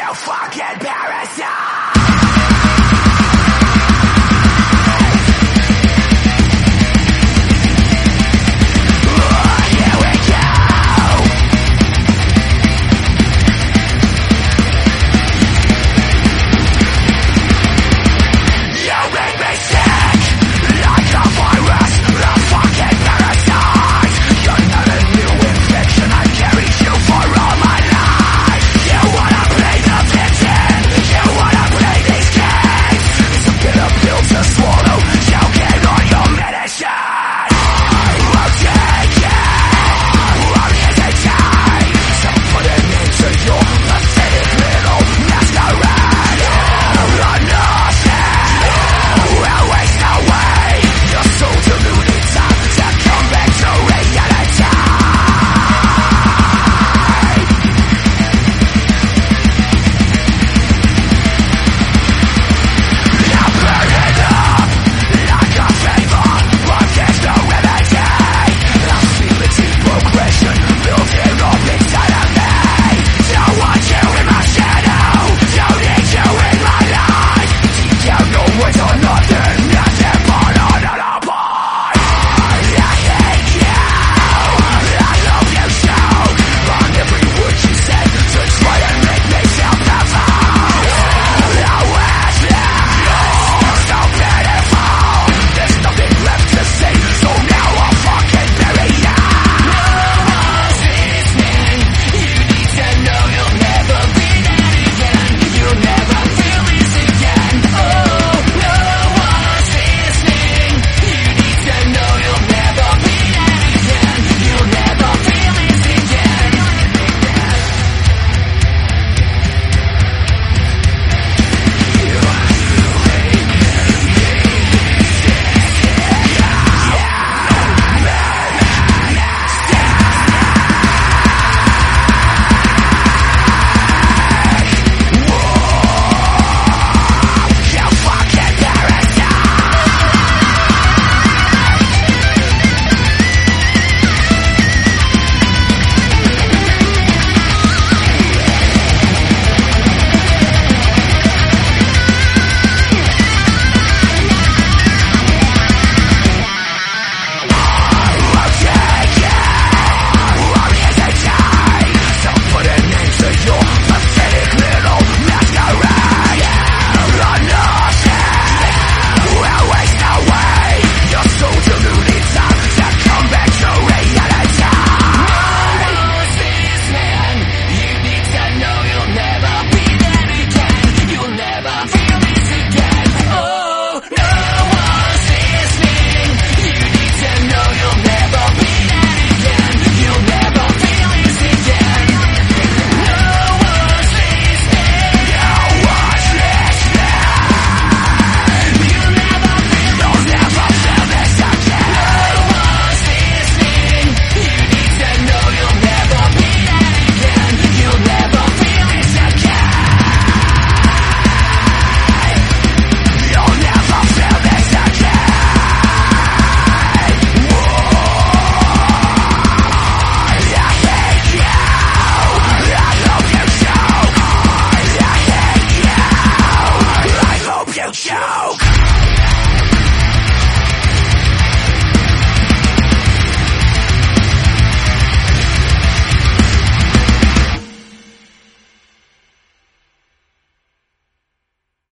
you fucking parasite!